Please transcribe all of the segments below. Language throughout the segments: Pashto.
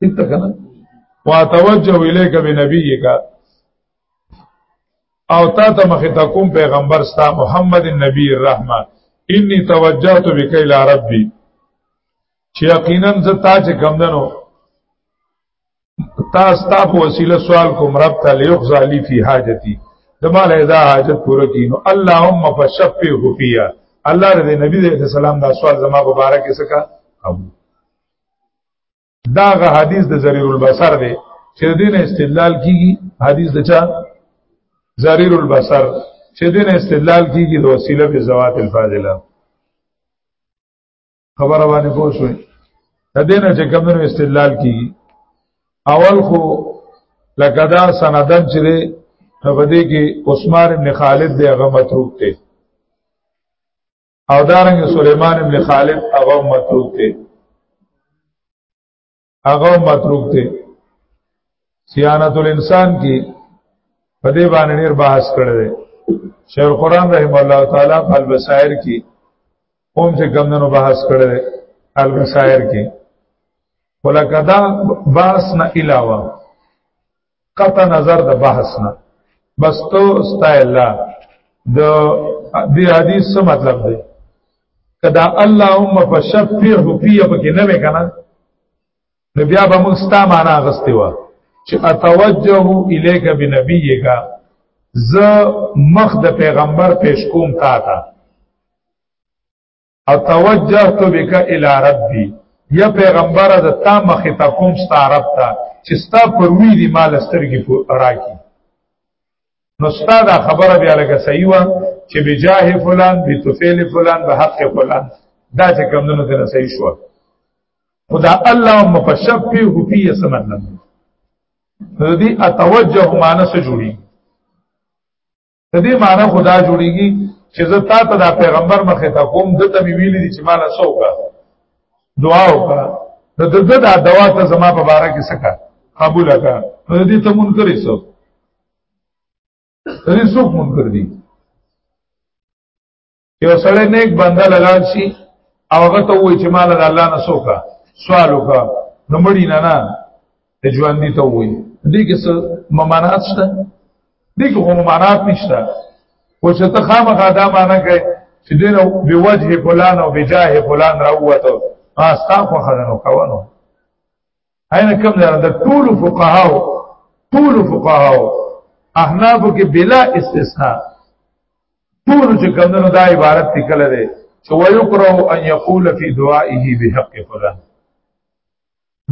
ته کنه واتوجه الیک بنبیک او تا ته مخ ته کوم پیغمبر ستا محمد نبی الرحمه انی توجهت بک الی ربی چې یقینا زه تا چې کم دنو تا ستا په وسیله سوال کوم رب ته لیخزا لی فی حاجتی دمال ادا حاجت پوره کینو اللهم فشفه فیا الله رضی نبی علیہ السلام دا سوال زما مبارک سکا قبول دا غ حدیث د ذریر البصر دی چې دین استدلال کیږي حدیث د چا ذریر البصر چې دین استدلال کیږي د وسیله په زوات الفاضله خبره باندې پوه شوئ د دې نه چې کومو استدلال کیږي اول خو لکه دا سندن چې دی په دې کې عثمان ابن خالد دی هغه متروک دی او دارنګ سليمان ابن خالد هغه متروک دی هغه متروک دی سیانت الانسان کې په دې باندې ډېر بحث کړی دی شیخ القرآن رحم الله تعالی په البصائر کې هم چې کمندونو بحث کړی دی البصائر کې ولکدا باس نه علاوه قطع نظر د بحث نه بس تو ستا الله د دې حدیث څه مطلب دی کدا اللهم فشفعه فی پکې نه مې کنه نو بیا به موږ ستا معنا غستې و چې اتوجه الیک بنبیک ز مخ د پیغمبر پیش کوم تا ته او توجهت بک الی ربی یا پیغمبر از تا مخ ته کوم ستا رب ته چې ستا پر وی دی مال سترګې راکی نو ستا دا خبره بیا لکه صحیح و چې بجاه فلان بتفعل فلان به حق فلان دا چې کوم نه ته صحیح شو خدا الله مفشب فی هو فی سمن نو دی اتوجه مانس جوړی د دې معنی خدا جوړیږي چې زه تا ته دا پیغمبر مخه تا کوم د ته ویلي دي چې مال سوګه دعا وکړه نو د دې دا دوا ته زما په باره کې سکا قبول کا نو دې ته منکر یې سو دې څوک منکر دي یو سړی نیک بنده لاله شي او هغه ته وایي چې مال د الله نه سوکا سوال وکا نو مړی نه نه ژوند دي ته وایي دې کې څه ممانات شته دې کې کوم ممانات نشته او چې ته خامخا دا معنا کوي چې دین او به وجه فلان او به جاه فلان راوته ما استغفر خدانو کوونو اينه کوم ځای د ټول فقهاو ټول فقهاو احناف کې بلا استثناء ټول چې کوم نو دا عبارت تکل دی چې ويقرأ ان يقول في دعائه بحق فلان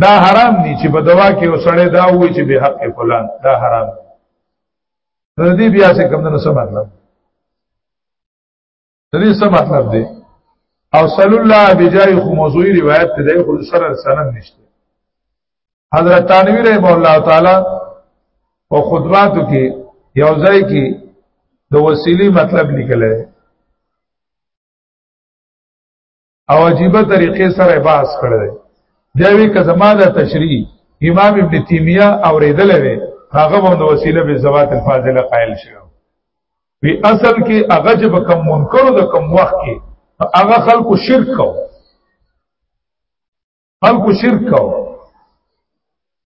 دا حرام دي چې په دوا کې وسړې دا وې چې بحق فلان دا حرام دي دې بیا څه کوم نو څه مطلب د دې څه مطلب دی او صلی الله بجای خو موضوعي روایت ته دی خو سره سند نشته حضرت تانوی رحم الله تعالی او خطباتو کې یو ځای کې د وسیلی مطلب لیکل دی او عجیبه طریقې سره باس کړی دی بیا وی که زما د تشریح امام ابن تیمیه اوریدل وی هغه باندې وسیله به زوات الفاضله قائل شو وی اصل کې هغه چې په کم منکرو د کم وخت کې هغه خلکو شرک کو خلکو شرک کو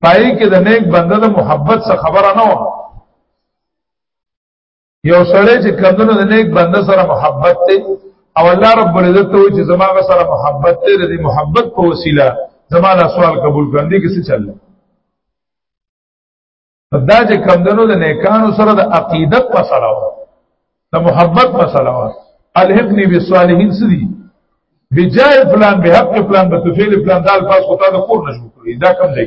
پای کې د نیک بنده د محبت څخه خبره نه و یو سړی چې کمونه د نیک بنده سره محبت ته او الله رب العزت ته چې زماغه سره محبت ته د محبت په وسیله زماله سوال قبول کړي کې څه چل دا چې کمدنو د نیکانو سره د عقیدت مسله و د محبت مسله و الحقنی بالصالحین سری بجای فلان به حق فلان به تفعیل فلان دال پاس خطا د کور نشو کړی دا کم دی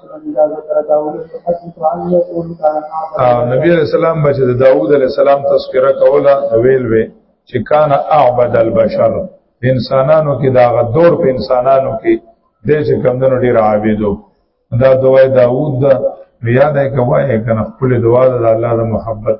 نبی علیہ السلام بچ د داوود علیہ السلام تذکرہ کوله ویل وی چې کان اعبد البشر انسانانو کې دا غدور په انسانانو کې د چې کمندونو ډیر عابدو دا دوای داوود دا یاد ہے کوي کنه خپل دعا د الله د محبت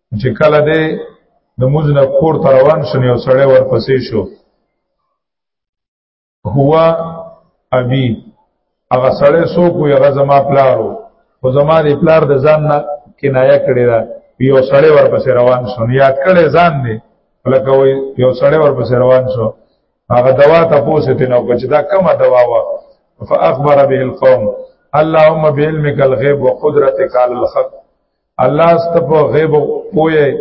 چې کله دې د موز نه کور ته روان شنه او سړی ورپسې شو هو ابي هغه سړی څوک وي هغه زما پلارو خو زما د پلار د ځان نه کنایه کړې ده یو سړی ورپسې روان شو یاد کړې ځان دی لکه وي یو سړی ورپسې روان شو هغه دوا ته پوسې ته نو چې دا کومه دوا و فاخبر به القوم اللهم بعلمك الغيب وقدرتك على الخلق الله ستپ غیب پوی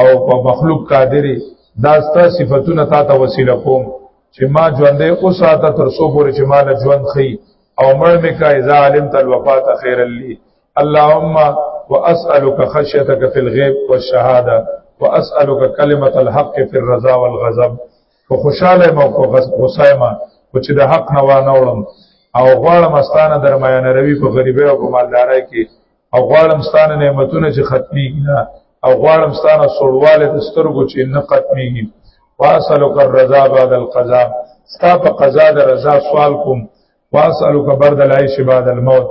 او په مخلوق قادری دا ستا صفاتونه تا ته وسیله کوم چې ما ژوندې او ساته تر سو پورې چې مال ژوند خي او مړ مې کا اذا علم تل وفات خیر لي اللهم واسالک خشیتک فی الغیب والشهاده واسالک کلمه الحق فی الرضا والغضب خو خوشاله مو کو غصه ما او چې د حق نه وانه وړم او غواړم استانه درمیان روي په غریبه او په مالدارای کې او غواړم ستانه نعمتونه چې ختميږي نه او غواړم ستانه سوړواله د سترګو چې نه ختميږي واسلک الرضا بعد القضاء ستا په قضا د رضا سوال کوم واسلک برد العيش بعد الموت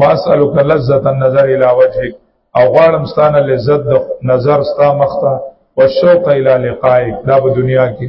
واسلک لذت النظر الى وجهك او غواړم ستانه لذت د نظر ستا مخته او شوق الى لقائك دا په دنیا کې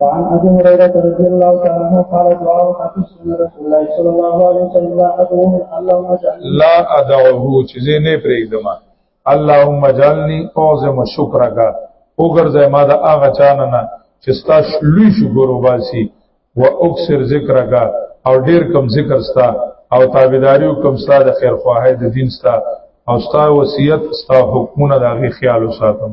فعن ابي هريره رضي الله تعالى عنه قال دعاء حفظ رسول الله صلى الله عليه وسلم لا ادعوه اللهم اجعل لا ادعوه چې نه پرېږدم اللهم اجعلني اوزم شکرک او ګرځه ما دا هغه چانه نه چې ستا شلوي شکر وباسي و اکثر ذکر کا او ډیر کم ذکر ستا او تابعداري او کم ستا د خیر خواهی د دین ستا او ستا وصیت ستا حکمونه د هغه خیال وساتم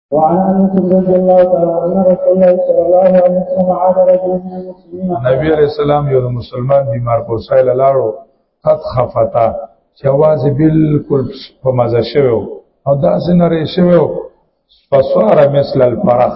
وعن انس رضي الله تعالى عنه رسول الله صلى الله عليه وسلم عاد رجل من المسلمين نبی عليه السلام یو مسلمان بیمار کو سایل لاړو قد خفتا چې आवाज بالکل په مزه شوو او دا سينره شوو فسوار مثل الفرخ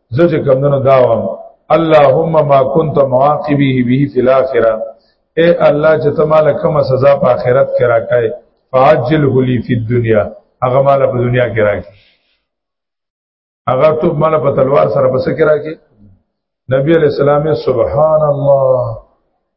زه چې کمونو دا وم اللهم ما كنت مواقبه به في الاخره اے الله چې ته مال کوم سزا په آخرت کې راکای فاجل هلی فی الدنیا هغه مال په دنیا کې راکې هغه ته مال په تلوار سره پس کې راکې نبی علیہ السلام سبحان الله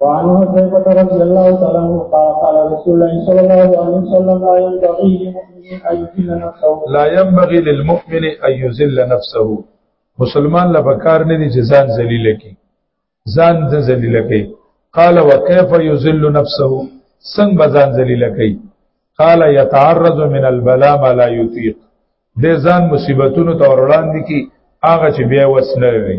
وعن حذيفة رضي الله تعالى عنه قال قال رسول الله صلى الله عليه وسلم لا ينبغي للمؤمن أن يذل نفسه لا ينبغي للمؤمن أن يذل نفسه مسلمان لا بکار نه دي چې ځان ذلیل کی ځان ذلیل کی قال وكيف يذل نفسه څنګه بزان ذلیل کوي قال يتعرض من البلاء ما لا يطيق د ځان مصیبتونو ته وړاندې کی هغه چې بیا وسنه لري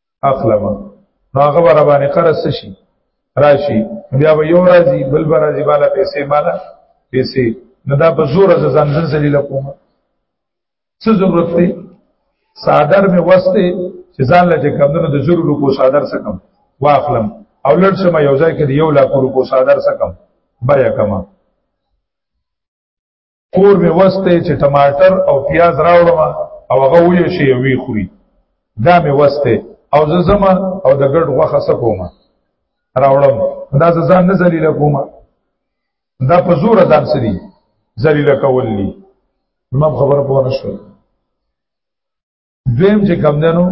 اخلم نو هغه ور باندې قرض شي راشي بیا به یو راځي بل به راځي بالا پیسې مالا پیسې نه دا په زور ز ځانځن ذلیل کوم څه ضرورت دی صادر می وسته چې ځان لږه کم نه د زور روپو صادر سکم واخلم او لړ سم یو ځای کې یو لاکھ روپو صادر سکم بیا کما کور مې وسته چې ټماټر او پیاز راوړم او هغه وې شي وی خوري دا مې وسته او زه زما او د ګډ غوخه سکوما راوړم دا زه ځان نه ذلیل کوم دا په زور ځان سری ذلیل کول دي مم خبره پوه نه شوم دویم چې کم دنو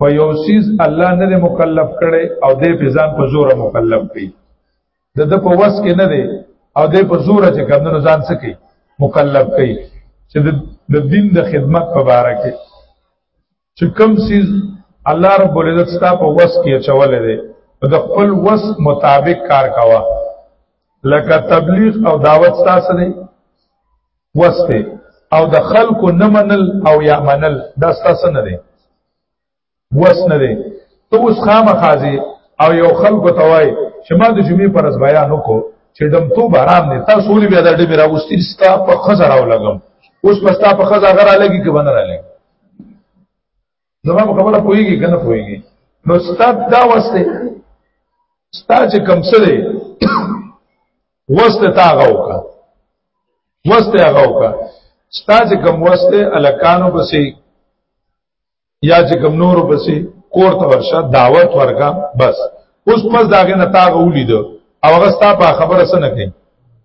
په یو سیز الله نه مکلف کړي او دې په ځان په زور مکلف کړي د د په وس کې نه دی او دې په زور چې کم دنو ځان سکی مکلف کړي چې د دین د خدمت په باره کې چې کم سیز الله رب العزت ستا په وس کې چولې دی د خپل وس مطابق کار کاوه لکه تبلیغ او دعوت تاسو دی وسته او د خلکو نه منل او یا منل دا ستاسو نه دی وس نه دی ته اوس خامخازي او یو خلکو ته وای چې ما د جمعې پر ورځ بیان وکړو چې دم تو برام نه تاسو ولې بیا د دې میرا وستین ستا په خزر او لګم اوس پستا په خزر غره لګي کې بنره لګي زما په خبره پوهیږي کنه پوهیږي نو استاد دا وسته ستا چې کم څه دی وسته تا غوکا وسته غوکا ستا چې کم وسته الکانو پسې یا چې کم نورو پسې کور ته ورشه دعوت ورکا بس اوس پس داغه نه تا غولید او هغه ستا په خبره سره نه کوي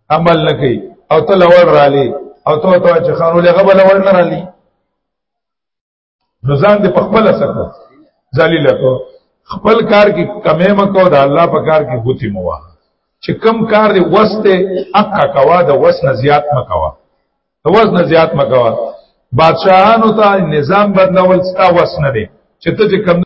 عمل نه کوي او ته لور رالي او ته ته چې خانو لغه بل ور نه رالي نو ځان دې په خپل سکو ذلیل کو خپل کار کې کمې مکو دا الله په کار کې غوتی مو واه چې کم کار دې وسته اقا کوا د وس نه زیات مکوا د وس نه زیات مکوا بادشاہانو ته نظام بدلول ستا وس نه دی چې ته چې کم